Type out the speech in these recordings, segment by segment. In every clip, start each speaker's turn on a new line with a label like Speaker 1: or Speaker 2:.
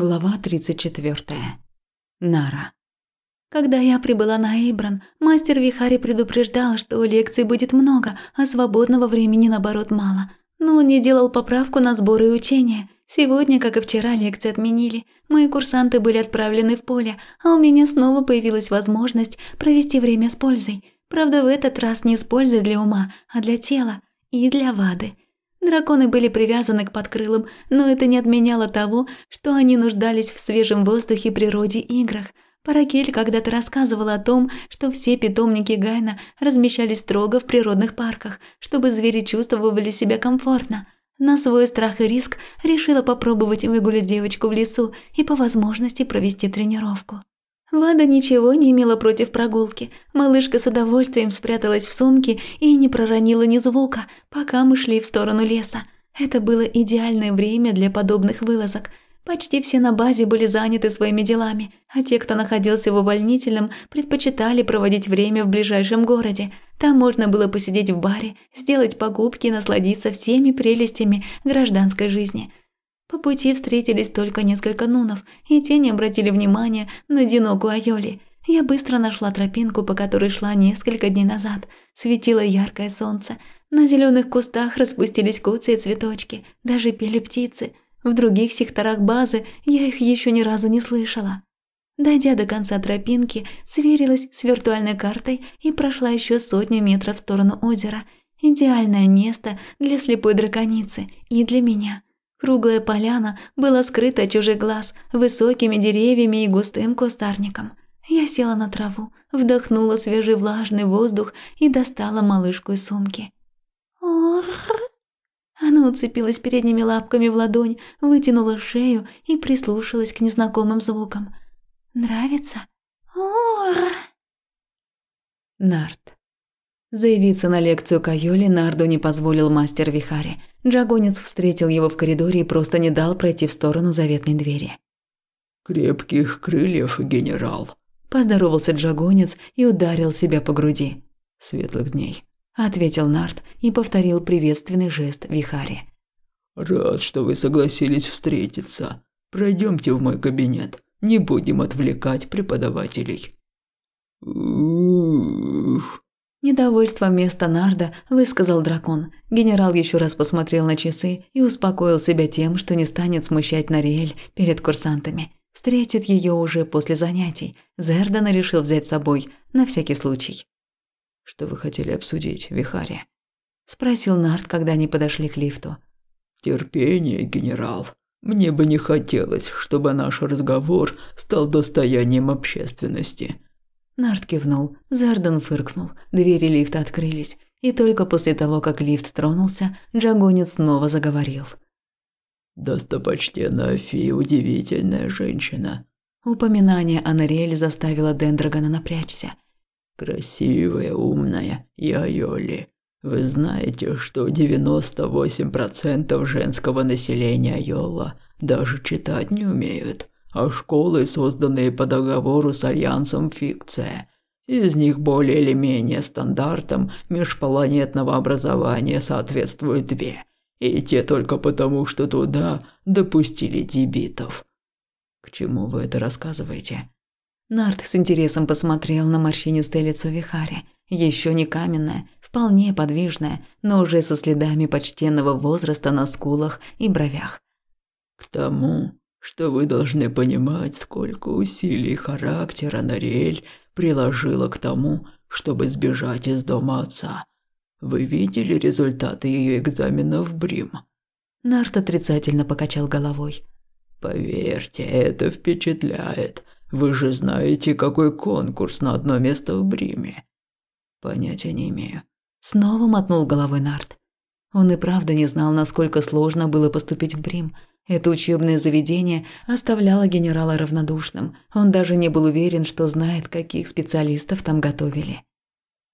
Speaker 1: Глава 34. Нара. Когда я прибыла на Эйбран, мастер Вихари предупреждал, что лекций будет много, а свободного времени, наоборот, мало. Но он не делал поправку на сборы и учения. Сегодня, как и вчера, лекции отменили. Мои курсанты были отправлены в поле, а у меня снова появилась возможность провести время с пользой. Правда, в этот раз не с пользой для ума, а для тела и для Вады – Драконы были привязаны к подкрылам, но это не отменяло того, что они нуждались в свежем воздухе, природе и играх. Паракель когда-то рассказывала о том, что все питомники Гайна размещались строго в природных парках, чтобы звери чувствовали себя комфортно. На свой страх и риск решила попробовать выгулять девочку в лесу и по возможности провести тренировку. Вада ничего не имела против прогулки. Малышка с удовольствием спряталась в сумке и не проронила ни звука, пока мы шли в сторону леса. Это было идеальное время для подобных вылазок. Почти все на базе были заняты своими делами, а те, кто находился в увольнительном, предпочитали проводить время в ближайшем городе. Там можно было посидеть в баре, сделать покупки и насладиться всеми прелестями гражданской жизни – по пути встретились только несколько нунов, и те не обратили внимания на одинокую Айоли. Я быстро нашла тропинку, по которой шла несколько дней назад. Светило яркое солнце. На зеленых кустах распустились куцы и цветочки, даже пели птицы. В других секторах базы я их еще ни разу не слышала. Дойдя до конца тропинки, сверилась с виртуальной картой и прошла еще сотню метров в сторону озера. Идеальное место для слепой драконицы и для меня – Круглая поляна была скрыта от чужих глаз высокими деревьями и густым кустарником. Я села на траву, вдохнула свежий влажный воздух и достала малышку из сумки. Ох! Она уцепилась передними лапками в ладонь, вытянула шею и прислушалась к незнакомым звукам. «Нравится?» Ох! Нарт. Заявиться на лекцию Кайоли Нарду не позволил мастер Вихари. Джагонец встретил его в коридоре и просто не дал пройти в сторону заветной двери.
Speaker 2: «Крепких крыльев, генерал», –
Speaker 1: поздоровался Джагонец и ударил себя по груди.
Speaker 2: «Светлых дней», –
Speaker 1: ответил Нард и повторил приветственный жест Вихари.
Speaker 2: «Рад, что вы согласились встретиться. Пройдемте в мой кабинет. Не будем отвлекать преподавателей».
Speaker 1: «Ух», Недовольство вместо Нарда высказал дракон. Генерал еще раз посмотрел на часы и успокоил себя тем, что не станет смущать Нариэль перед курсантами. Встретит ее уже после занятий. Зердана решил взять с собой, на всякий случай.
Speaker 2: «Что вы хотели обсудить, Вихари?»
Speaker 1: – спросил Нард, когда они подошли к лифту.
Speaker 2: «Терпение, генерал. Мне бы не хотелось, чтобы наш разговор стал достоянием общественности».
Speaker 1: Нарт кивнул, Зарден фыркнул, двери лифта открылись, и только после того, как лифт тронулся, Джагонец снова заговорил.
Speaker 2: «Достопочтенная фи удивительная женщина».
Speaker 1: Упоминание о Нориэль заставило Дендрагона напрячься.
Speaker 2: «Красивая, умная, я Йоли. Вы знаете, что 98% женского населения Йола даже читать не умеют?» А школы, созданные по договору с Альянсом Фикция. Из них более или менее стандартам межпланетного образования соответствуют две, и те только потому, что туда допустили дебитов.
Speaker 1: К чему вы это рассказываете? Нарт с интересом посмотрел на морщинистое лицо Вихари. Еще не каменное, вполне подвижное, но уже со следами почтенного возраста на скулах и бровях.
Speaker 2: К тому, что вы должны понимать, сколько усилий характера Нориэль приложила к тому, чтобы сбежать из дома отца. Вы видели результаты ее экзаменов в Брим?
Speaker 1: Нарт отрицательно покачал головой.
Speaker 2: Поверьте, это впечатляет. Вы же знаете, какой конкурс на одно место в Бриме.
Speaker 1: Понятия не имею. Снова мотнул головой Нарт. Он и правда не знал, насколько сложно было поступить в Брим – это учебное заведение оставляло генерала равнодушным. Он даже не был уверен, что знает, каких специалистов там готовили.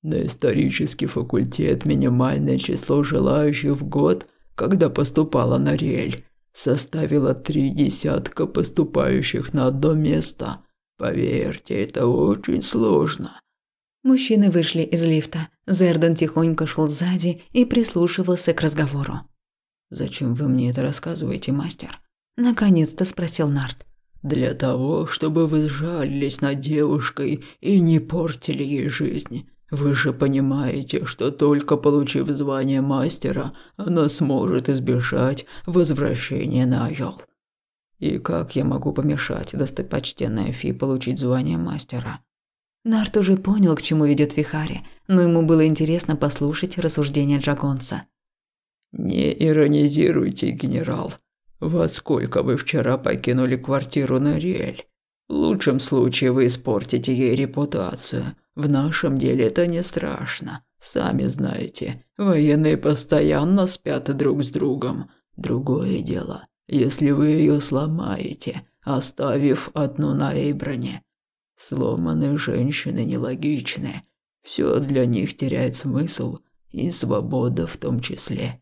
Speaker 2: На исторический факультет минимальное число желающих в год, когда поступала на Риэль, составило три десятка поступающих на одно место. Поверьте, это очень сложно.
Speaker 1: Мужчины вышли из лифта. Зердан тихонько шел сзади и прислушивался к разговору.
Speaker 2: «Зачем вы мне это рассказываете, мастер?»
Speaker 1: Наконец-то спросил Нарт.
Speaker 2: Для того, чтобы вы сжалились над девушкой и не портили ей жизнь. Вы же понимаете, что только получив звание мастера, она сможет избежать возвращения на Айол. И как я могу помешать достопочтенной Фи получить звание мастера?
Speaker 1: Нарт уже понял, к чему ведет Вихари, но ему было интересно послушать рассуждения Джагонца.
Speaker 2: «Не иронизируйте, генерал. Во сколько вы вчера покинули квартиру на Риэль? В лучшем случае вы испортите ей репутацию. В нашем деле это не страшно. Сами знаете, военные постоянно спят друг с другом. Другое дело, если вы ее сломаете, оставив одну на Эйброне. Сломанные женщины нелогичны. Все для них теряет смысл, и свобода в том числе.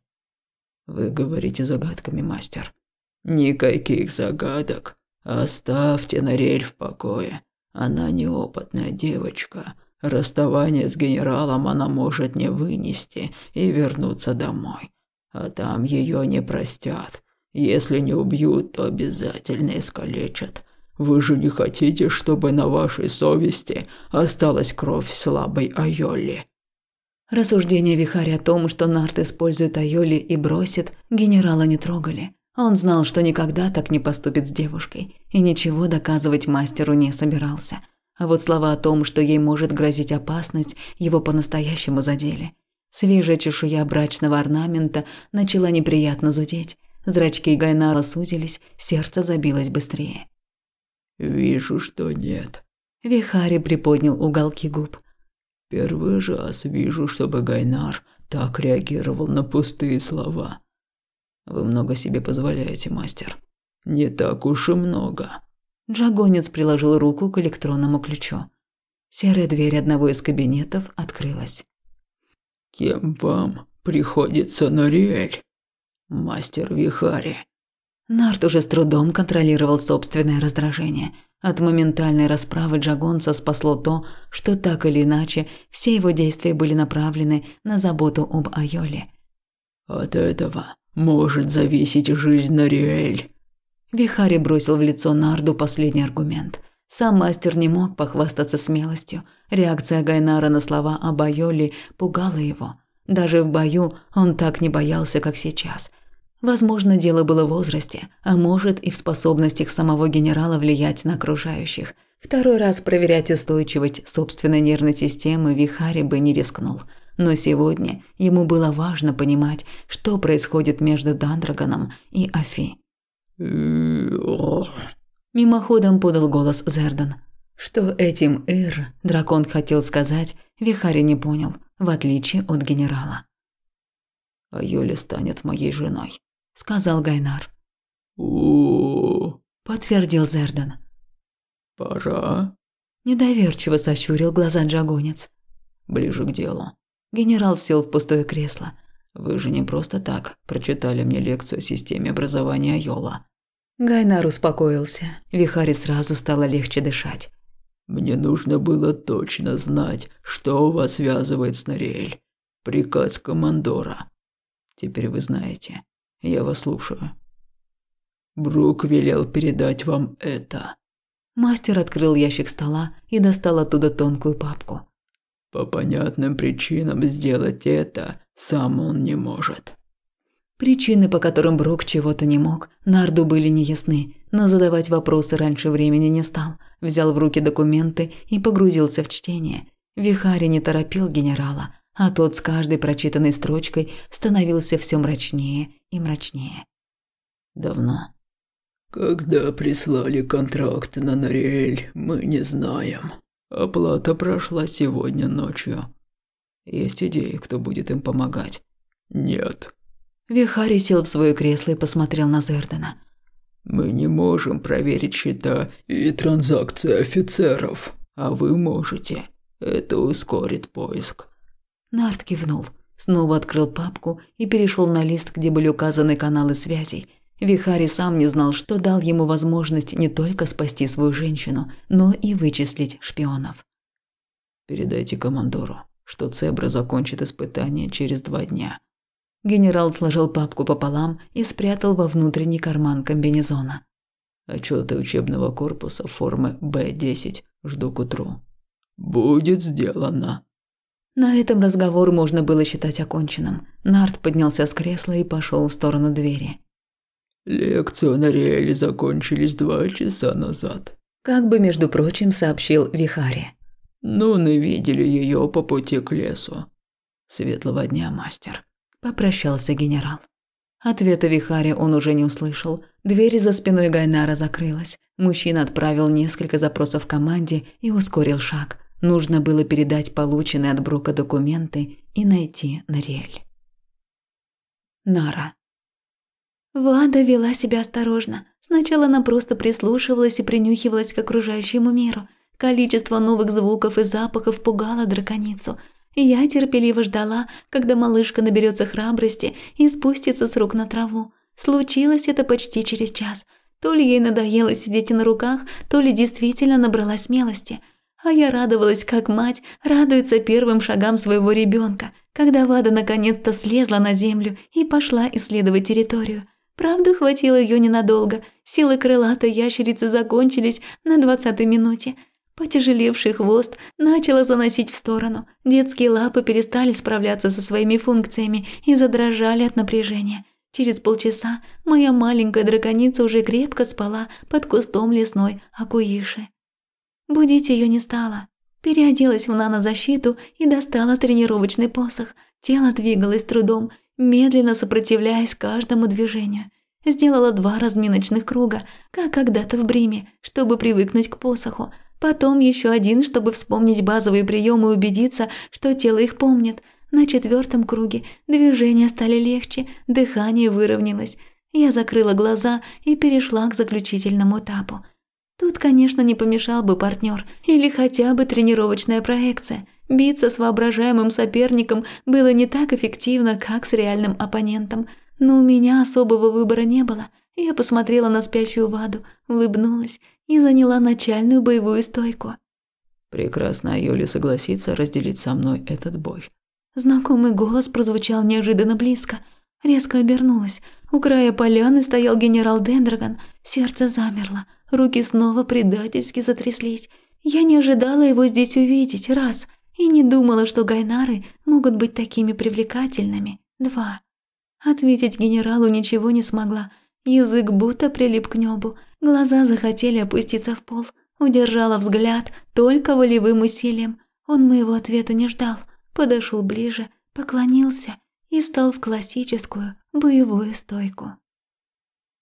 Speaker 2: Вы говорите загадками, мастер. Никаких загадок. Оставьте Нарель в покое. Она неопытная девочка. Расставание с генералом она может не вынести и вернуться домой. А там ее не простят. Если не убьют, то обязательно искалечат. Вы же не хотите, чтобы на вашей совести осталась кровь слабой Айоли?»
Speaker 1: Рассуждения Вихари о том, что Нарт использует Айоли и бросит, генерала не трогали. Он знал, что никогда так не поступит с девушкой, и ничего доказывать мастеру не собирался. А вот слова о том, что ей может грозить опасность, его по-настоящему задели. Свежая чешуя брачного орнамента начала неприятно зудеть. Зрачки Гайнара сузились, сердце забилось быстрее.
Speaker 2: «Вижу, что нет».
Speaker 1: Вихари приподнял уголки губ.
Speaker 2: «Первый раз вижу, чтобы Гайнар так реагировал на пустые слова. Вы много себе позволяете, мастер. Не так уж и много.
Speaker 1: Джагонец приложил руку к электронному ключу. Серая дверь одного из кабинетов открылась.
Speaker 2: Кем вам приходится Нориэль? Мастер Вихари.
Speaker 1: Нарт уже с трудом контролировал собственное раздражение. От моментальной расправы Джагонца спасло то, что так или иначе все его действия были направлены на заботу об Айоле.
Speaker 2: От этого может зависеть жизнь Нариэль.
Speaker 1: Вихари бросил в лицо Нарду последний аргумент. Сам мастер не мог похвастаться смелостью. Реакция Гайнара на слова об Айоле пугала его. Даже в бою он так не боялся, как сейчас. Возможно, дело было в возрасте, а может и в способностях самого генерала влиять на окружающих. Второй раз проверять устойчивость собственной нервной системы Вихари бы не рискнул – но сегодня ему было важно понимать, что происходит между Дандрагоном и Афи. Мимоходом подал голос Зердан. Что этим «эр» дракон хотел сказать, Вихари не понял, в отличие от генерала.
Speaker 2: «А Юля станет моей женой», —
Speaker 1: сказал Гайнар.
Speaker 2: у
Speaker 1: подтвердил Зердан.
Speaker 2: «Пора?»
Speaker 1: Недоверчиво сощурил глаза Джагонец.
Speaker 2: «Ближе к делу.
Speaker 1: Генерал сел в пустое кресло.
Speaker 2: Вы же не просто так прочитали мне лекцию о системе образования Йола.
Speaker 1: Гайнар успокоился. Вихаре сразу стало легче дышать.
Speaker 2: Мне нужно было точно знать, что вас связывает с Нориэль. Приказ командора. Теперь вы знаете. Я вас слушаю. Брук велел передать вам это.
Speaker 1: Мастер открыл ящик стола и достал оттуда тонкую папку.
Speaker 2: По понятным причинам сделать это сам он не может.
Speaker 1: Причины, по которым Брок чего-то не мог, Нарду были неясны, но задавать вопросы раньше времени не стал. Взял в руки документы и погрузился в чтение. Вихари не торопил генерала, а тот с каждой прочитанной строчкой становился все мрачнее и мрачнее.
Speaker 2: Давно. Когда прислали контракт на Нориэль, мы не знаем. Оплата прошла сегодня ночью. Есть идеи, кто будет им помогать? Нет.
Speaker 1: Вихари сел в свое кресло и посмотрел на Зердена.
Speaker 2: Мы не можем проверить счета и транзакции офицеров, а вы можете. Это ускорит поиск.
Speaker 1: Нарт кивнул, снова открыл папку и перешел на лист, где были указаны каналы связей – Вихари сам не знал, что дал ему возможность не только спасти свою женщину, но и вычислить шпионов.
Speaker 2: «Передайте командору, что Цебра закончит испытание через два дня».
Speaker 1: Генерал сложил папку пополам и спрятал во внутренний карман комбинезона.
Speaker 2: Отчеты учебного корпуса формы Б-10 жду к утру. Будет сделано.
Speaker 1: На этом разговор можно было считать оконченным. Нарт поднялся с кресла и пошел в сторону двери.
Speaker 2: Лекцию на Риэле закончились два часа назад.
Speaker 1: Как бы, между прочим, сообщил Вихари.
Speaker 2: Ну, мы видели ее по пути к лесу.
Speaker 1: Светлого дня, мастер. Попрощался генерал. Ответа Вихари он уже не услышал. Дверь за спиной Гайнара закрылась. Мужчина отправил несколько запросов команде и ускорил шаг. Нужно было передать полученные от Брука документы и найти Нориэль. Нара. Вада вела себя осторожно. Сначала она просто прислушивалась и принюхивалась к окружающему миру. Количество новых звуков и запахов пугало драконицу. Я терпеливо ждала, когда малышка наберется храбрости и спустится с рук на траву. Случилось это почти через час. То ли ей надоело сидеть на руках, то ли действительно набралась смелости. А я радовалась, как мать радуется первым шагам своего ребенка, когда Вада наконец-то слезла на землю и пошла исследовать территорию. Правда, хватило ее ненадолго. Силы крылатой ящерицы закончились на двадцатой минуте. Потяжелевший хвост начало заносить в сторону. Детские лапы перестали справляться со своими функциями и задрожали от напряжения. Через полчаса моя маленькая драконица уже крепко спала под кустом лесной акуиши. Будить ее не стало. Переоделась в нанозащиту и достала тренировочный посох. Тело двигалось трудом, медленно сопротивляясь каждому движению. Сделала два разминочных круга, как когда-то в Бриме, чтобы привыкнуть к посоху. Потом еще один, чтобы вспомнить базовые приемы и убедиться, что тело их помнит. На четвертом круге движения стали легче, дыхание выровнялось. Я закрыла глаза и перешла к заключительному этапу. Тут, конечно, не помешал бы партнер или хотя бы тренировочная проекция. Биться с воображаемым соперником было не так эффективно, как с реальным оппонентом, но у меня особого выбора не было. Я посмотрела на спящую Ваду, улыбнулась и заняла начальную боевую стойку.
Speaker 2: Прекрасно Юля согласится разделить со мной этот бой.
Speaker 1: Знакомый голос прозвучал неожиданно близко. Резко обернулась. У края поляны стоял генерал Дендрагон. Сердце замерло, руки снова предательски затряслись. Я не ожидала его здесь увидеть, раз – и не думала, что гайнары могут быть такими привлекательными. Два. Ответить генералу ничего не смогла. Язык будто прилип к небу. Глаза захотели опуститься в пол. Удержала взгляд только волевым усилием. Он моего ответа не ждал. Подошел ближе, поклонился и стал в классическую боевую стойку.